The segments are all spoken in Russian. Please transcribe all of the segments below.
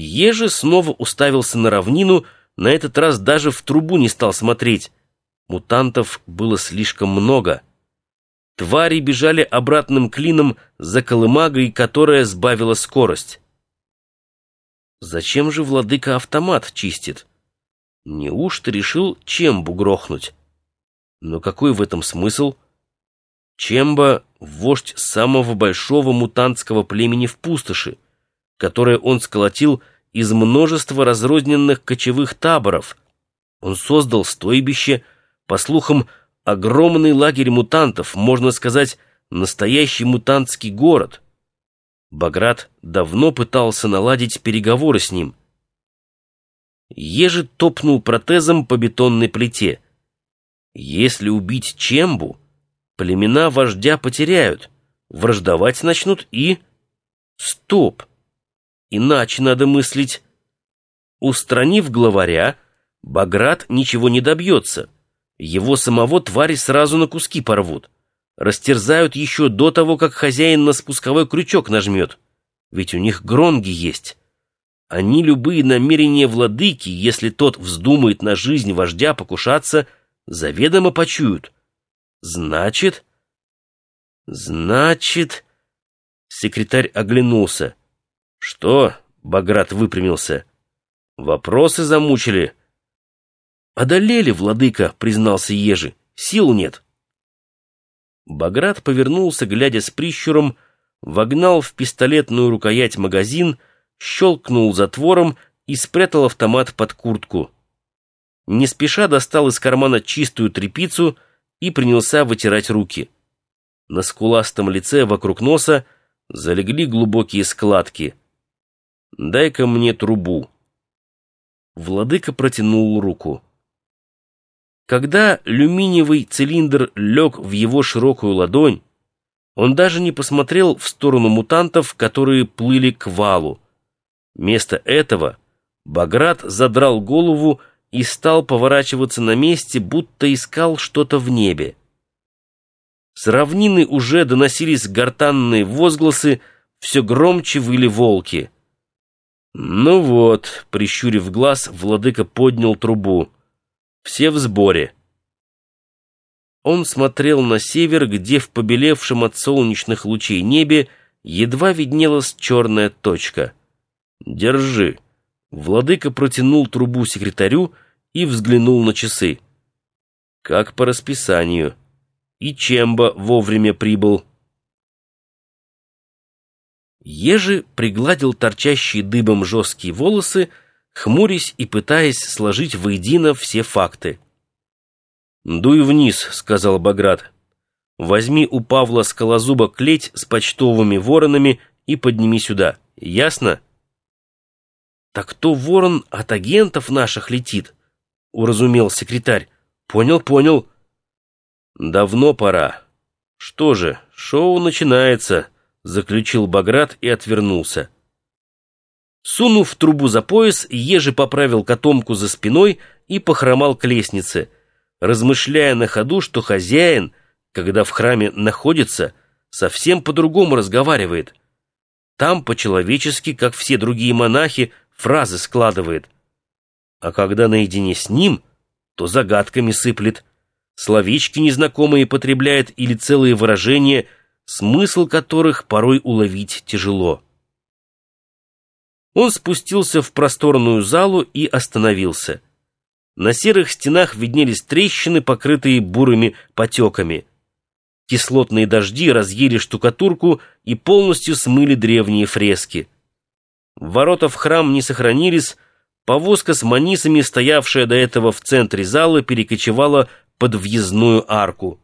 Ежи снова уставился на равнину, на этот раз даже в трубу не стал смотреть. Мутантов было слишком много. Твари бежали обратным клином за колымагой, которая сбавила скорость. Зачем же владыка автомат чистит? Неужто решил Чембу грохнуть? Но какой в этом смысл? Чемба — вождь самого большого мутантского племени в пустоши которое он сколотил из множества разрозненных кочевых таборов. Он создал стойбище, по слухам, огромный лагерь мутантов, можно сказать, настоящий мутантский город. Баграт давно пытался наладить переговоры с ним. Ежи топнул протезом по бетонной плите. Если убить Чембу, племена вождя потеряют, враждовать начнут и... Стоп! Иначе надо мыслить. Устранив главаря, Баграт ничего не добьется. Его самого твари сразу на куски порвут. Растерзают еще до того, как хозяин на спусковой крючок нажмет. Ведь у них гронги есть. Они любые намерения владыки, если тот вздумает на жизнь вождя покушаться, заведомо почуют. Значит... Значит... Секретарь оглянулся. «Что?» — Баграт выпрямился. «Вопросы замучили». «Одолели, владыка», — признался Ежи. «Сил нет». Баграт повернулся, глядя с прищуром, вогнал в пистолетную рукоять магазин, щелкнул затвором и спрятал автомат под куртку. Не спеша достал из кармана чистую тряпицу и принялся вытирать руки. На скуластом лице вокруг носа залегли глубокие складки — Дай-ка мне трубу. Владыка протянул руку. Когда люминиевый цилиндр лег в его широкую ладонь, он даже не посмотрел в сторону мутантов, которые плыли к валу. Вместо этого Баграт задрал голову и стал поворачиваться на месте, будто искал что-то в небе. С равнины уже доносились гортанные возгласы, все громче выли волки — «Ну вот», — прищурив глаз, владыка поднял трубу. «Все в сборе». Он смотрел на север, где в побелевшем от солнечных лучей небе едва виднелась черная точка. «Держи». Владыка протянул трубу секретарю и взглянул на часы. «Как по расписанию. И Чемба вовремя прибыл». Ежи пригладил торчащие дыбом жесткие волосы, хмурясь и пытаясь сложить воедино все факты. «Дуй вниз», — сказал Баграт. «Возьми у Павла скалозуба клеть с почтовыми воронами и подними сюда. Ясно?» «Так то ворон от агентов наших летит», — уразумел секретарь. «Понял, понял». «Давно пора. Что же, шоу начинается» заключил Баграт и отвернулся. Сунув трубу за пояс, Ежи поправил котомку за спиной и похромал к лестнице, размышляя на ходу, что хозяин, когда в храме находится, совсем по-другому разговаривает. Там по-человечески, как все другие монахи, фразы складывает. А когда наедине с ним, то загадками сыплет, словечки незнакомые потребляет или целые выражения – смысл которых порой уловить тяжело. Он спустился в просторную залу и остановился. На серых стенах виднелись трещины, покрытые бурыми потеками. Кислотные дожди разъели штукатурку и полностью смыли древние фрески. Ворота в храм не сохранились, повозка с манисами, стоявшая до этого в центре зала, перекочевала под въездную арку.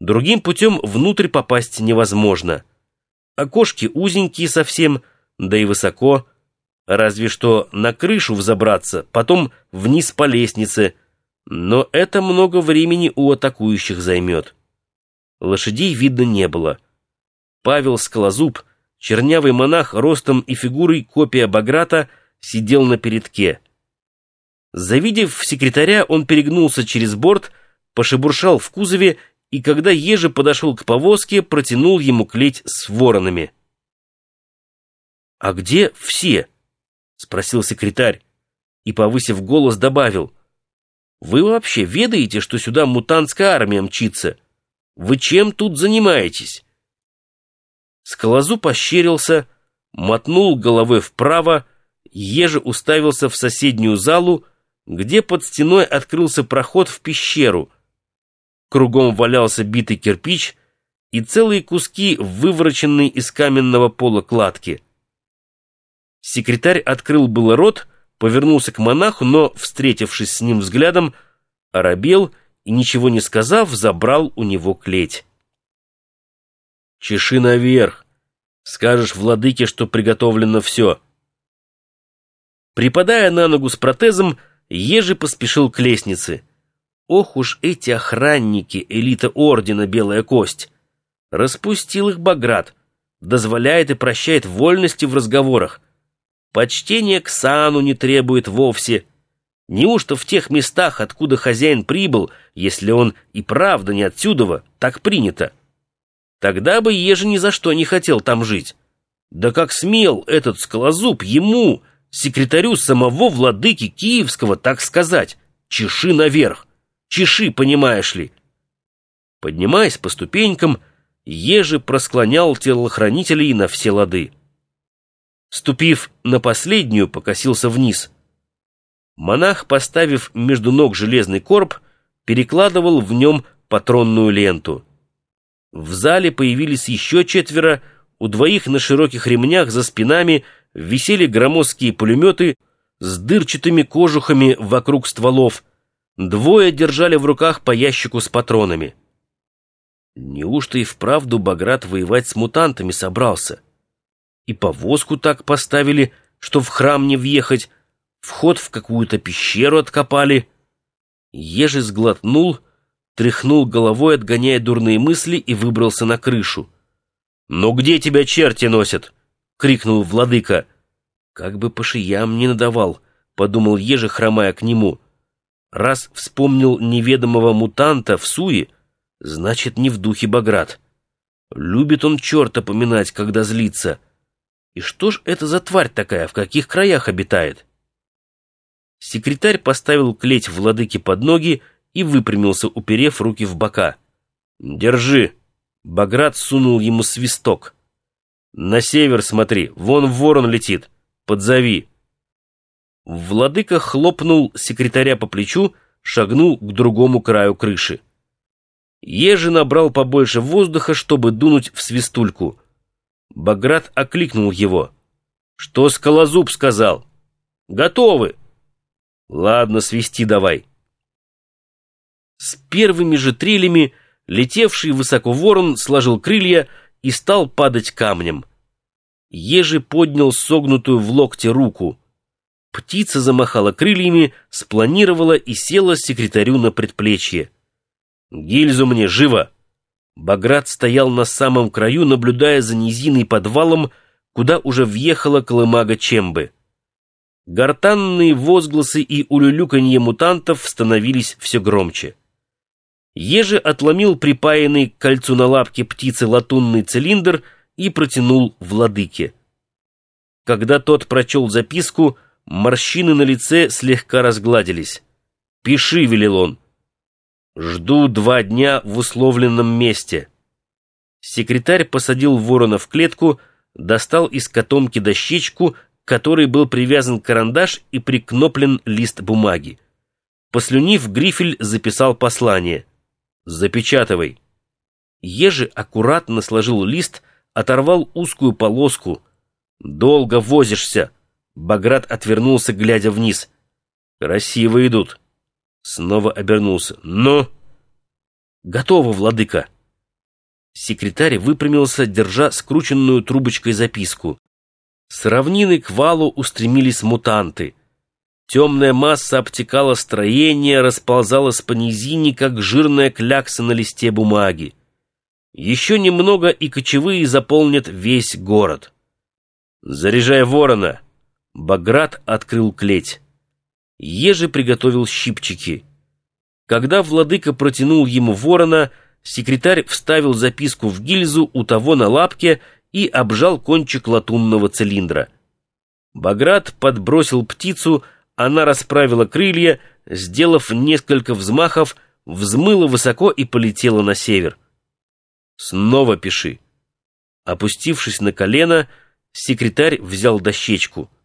Другим путем внутрь попасть невозможно. Окошки узенькие совсем, да и высоко. Разве что на крышу взобраться, потом вниз по лестнице. Но это много времени у атакующих займет. Лошадей видно не было. Павел Скалозуб, чернявый монах ростом и фигурой копия Баграта, сидел на передке. Завидев секретаря, он перегнулся через борт, пошебуршал в кузове и когда Ежи подошел к повозке, протянул ему клеть с воронами. «А где все?» — спросил секретарь и, повысив голос, добавил. «Вы вообще ведаете, что сюда мутантская армия мчится? Вы чем тут занимаетесь?» Скалозуб ощерился, мотнул головой вправо, еже уставился в соседнюю залу, где под стеной открылся проход в пещеру. Кругом валялся битый кирпич и целые куски, вывороченные из каменного пола кладки. Секретарь открыл было рот, повернулся к монаху, но, встретившись с ним взглядом, оробел и, ничего не сказав, забрал у него клеть. «Чеши наверх! Скажешь владыке, что приготовлено все!» Припадая на ногу с протезом, Ежи поспешил к лестнице. Ох уж эти охранники, элита ордена Белая Кость! Распустил их Баграт, дозволяет и прощает вольности в разговорах. Почтение к сану не требует вовсе. Неужто в тех местах, откуда хозяин прибыл, если он и правда не отсюда, так принято? Тогда бы Ежи ни за что не хотел там жить. Да как смел этот скалозуб ему, секретарю самого владыки Киевского, так сказать, чеши наверх, чеши, понимаешь ли. Поднимаясь по ступенькам, Ежи просклонял телохранителей на все лады. Ступив на последнюю, покосился вниз. Монах, поставив между ног железный короб, перекладывал в нем патронную ленту. В зале появились еще четверо, у двоих на широких ремнях за спинами висели громоздкие пулеметы с дырчатыми кожухами вокруг стволов. Двое держали в руках по ящику с патронами. Неужто и вправду Баграт воевать с мутантами собрался? И повозку так поставили, что в храм не въехать, вход в какую-то пещеру откопали. Ежи сглотнул, тряхнул головой, отгоняя дурные мысли, и выбрался на крышу. «Ну где тебя черти носят?» — крикнул владыка. «Как бы по шиям не надавал», — подумал Ежи, хромая к нему. «Раз вспомнил неведомого мутанта в суе, значит, не в духе Баграт. Любит он черта поминать, когда злится». И что ж это за тварь такая, в каких краях обитает? Секретарь поставил клеть владыке под ноги и выпрямился, уперев руки в бока. «Держи!» Баграт сунул ему свисток. «На север смотри, вон ворон летит. Подзови!» Владыка хлопнул секретаря по плечу, шагнул к другому краю крыши. Ежи набрал побольше воздуха, чтобы дунуть в свистульку. Баграт окликнул его. «Что Скалозуб сказал?» «Готовы!» «Ладно, свисти давай». С первыми же трилями летевший высоко ворон сложил крылья и стал падать камнем. Ежи поднял согнутую в локте руку. Птица замахала крыльями, спланировала и села секретарю на предплечье. «Гильзу мне, живо!» Баграт стоял на самом краю, наблюдая за низиной подвалом, куда уже въехала колымага Чембы. Гортанные возгласы и улюлюканье мутантов становились все громче. Ежи отломил припаянный к кольцу на лапке птицы латунный цилиндр и протянул владыке. Когда тот прочел записку, морщины на лице слегка разгладились. «Пиши», — велел он. Жду два дня в условленном месте. Секретарь посадил ворона в клетку, достал из котомки дощечку, к которой был привязан карандаш и прикноплен лист бумаги. Послюнив, Грифель записал послание. «Запечатывай». Ежи аккуратно сложил лист, оторвал узкую полоску. «Долго возишься!» Баграт отвернулся, глядя вниз. «Красиво идут!» Снова обернулся. «Ну?» «Готово, владыка!» Секретарь выпрямился, держа скрученную трубочкой записку. С равнины к валу устремились мутанты. Темная масса обтекала строение, расползалась по низине, как жирная клякса на листе бумаги. Еще немного, и кочевые заполнят весь город. «Заряжай ворона!» Баграт открыл клеть. Ежи приготовил щипчики. Когда владыка протянул ему ворона, секретарь вставил записку в гильзу у того на лапке и обжал кончик латунного цилиндра. Баграт подбросил птицу, она расправила крылья, сделав несколько взмахов, взмыла высоко и полетела на север. «Снова пиши». Опустившись на колено, секретарь взял дощечку —